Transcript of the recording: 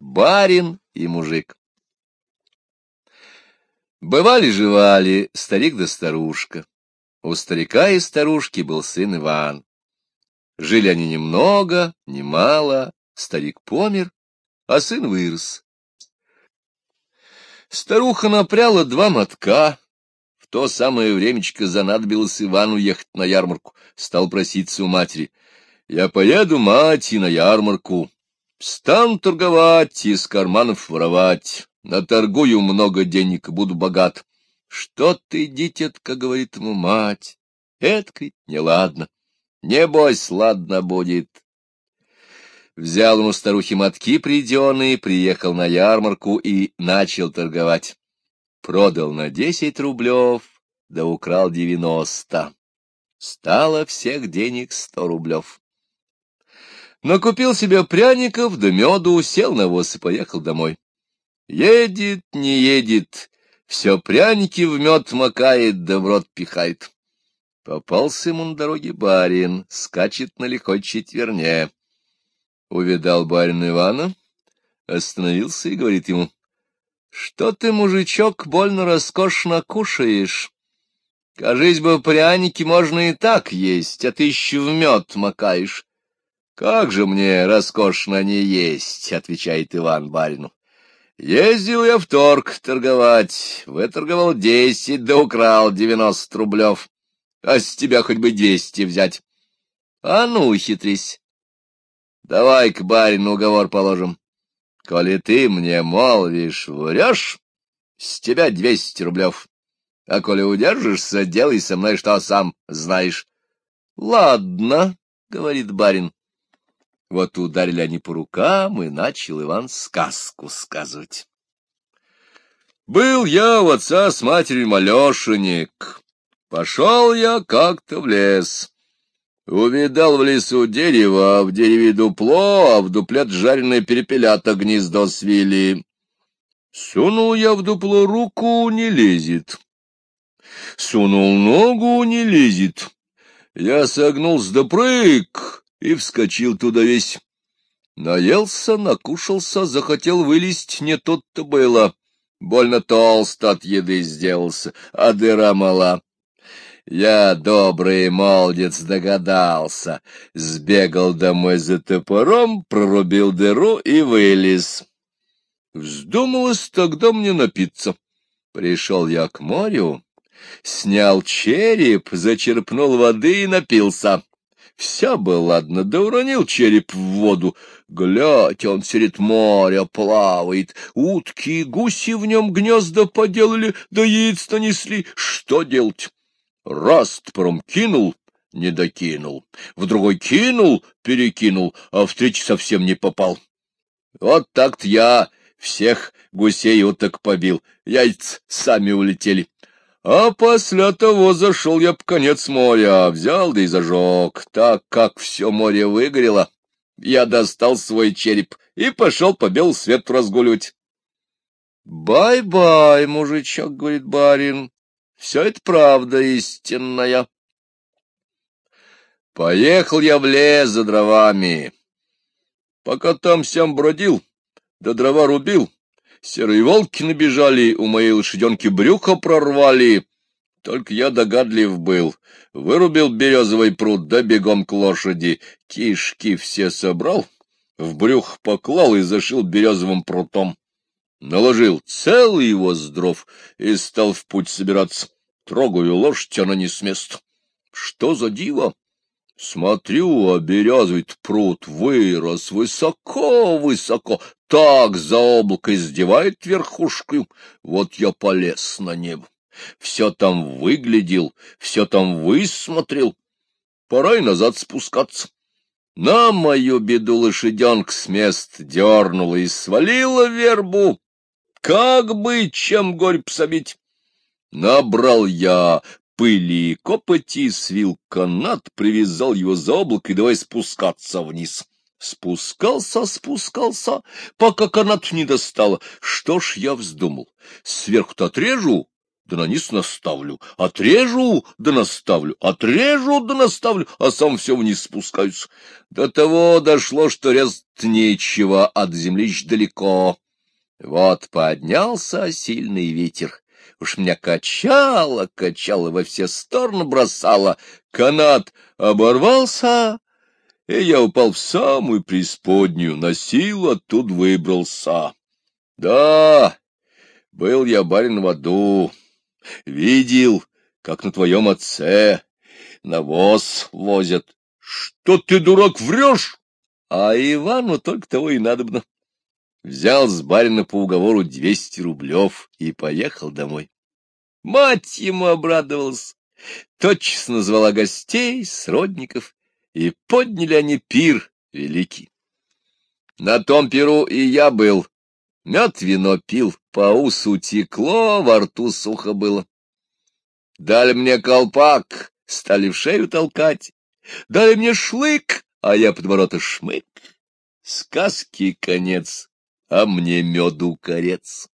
Барин и мужик. Бывали-жевали старик да старушка. У старика и старушки был сын Иван. Жили они немного, немало, старик помер, а сын вырос. Старуха напряла два мотка. В то самое времечко занадобилось Ивану ехать на ярмарку. Стал проситься у матери. Я поеду, мать, и на ярмарку. Стану торговать, из карманов воровать. Наторгую много денег буду богат. Что ты, дитятка, говорит ему мать, эткой неладно. Небось, ладно будет. Взял ему старухи мотки приденные, приехал на ярмарку и начал торговать. Продал на десять рублев, да украл девяносто. Стало всех денег сто рублев. Накупил себе пряников да меду, сел на воз и поехал домой. Едет, не едет, все пряники в мед макает, да в рот пихает. Попался ему на дороге барин, скачет на лихой четверне. Увидал барин Ивана, остановился и говорит ему, — Что ты, мужичок, больно роскошно кушаешь? Кажись бы, пряники можно и так есть, а ты еще в мед макаешь. — Как же мне роскошно не есть, — отвечает Иван барину. Ездил я в торг торговать, выторговал десять, да украл девяносто рублев. А с тебя хоть бы двести взять. А ну, хитрись. Давай к барину уговор положим. Коли ты мне молвишь, врешь, с тебя двести рублев. А коли удержишься, делай со мной, что сам знаешь. — Ладно, — говорит барин. Вот ударили они по рукам, и начал Иван сказку сказывать. Был я у отца с матерью малешенек. Пошел я как-то в лес. Увидал в лесу дерево, а в дереве дупло, а в дупле жареное перепелята гнездо свели. Сунул я в дупло руку, не лезет. Сунул ногу, не лезет. Я согнулся да прыг, и вскочил туда весь. Наелся, накушался, захотел вылезть, не тут-то было. Больно толст от еды сделался, а дыра мала. Я, добрый молодец, догадался. Сбегал домой за топором, прорубил дыру и вылез. Вздумалось тогда мне напиться. Пришел я к морю, снял череп, зачерпнул воды и напился. Вся бы ладно, да уронил череп в воду. Глядь, он средь моря плавает. Утки и гуси в нем гнезда поделали, да яиц нанесли. Что делать? Раз топором кинул, не докинул. В другой кинул, перекинул, а в третий совсем не попал. Вот так-то я всех гусей уток побил. Яйца сами улетели. А после того зашел я по конец моря, взял да и зажег. Так как все море выгорело, я достал свой череп и пошел по белу свету разгуливать. «Бай-бай, мужичок», — говорит барин, — «все это правда истинная». Поехал я в лес за дровами. Пока там сям бродил, да дрова рубил, Серые волки набежали, у моей лошаденки брюхо прорвали. Только я догадлив был. Вырубил березовый прут, да бегом к лошади. Кишки все собрал, в брюх поклал и зашил березовым прутом. Наложил целый его дров и стал в путь собираться. Трогаю лошадь, она не с места. Что за диво? Смотрю, а березовый пруд вырос высоко-высоко, так за облако издевает верхушку. Вот я полез на небо. Все там выглядел, все там высмотрел. Пора и назад спускаться. На мою беду лошаденка с мест дернула и свалила вербу. Как бы чем горь пособить? Набрал я пыли и копоти, свил канат, привязал его за облако и давай спускаться вниз. Спускался, спускался, пока канат не достало. Что ж я вздумал? Сверху-то отрежу, да на низ наставлю, отрежу, да наставлю, отрежу, да наставлю, а сам все вниз спускаюсь. До того дошло, что резать нечего, от землищ далеко. Вот поднялся сильный ветер. Уж меня качало, качало, во все стороны бросало. Канат оборвался, и я упал в самую преисподнюю, на силу оттуда выбрался. Да, был я барин в аду, видел, как на твоем отце навоз возят. Что ты, дурак, врешь? А Ивану только того и надобно. Взял с барина по уговору двести рублев и поехал домой. Мать ему обрадовалась, тотчас назвала гостей, сродников, и подняли они пир великий. На том пиру и я был, мед вино пил, по усу текло, во рту сухо было. Дали мне колпак, стали в шею толкать, дали мне шлык, а я под ворота шмык. Сказки конец, а мне меду корец.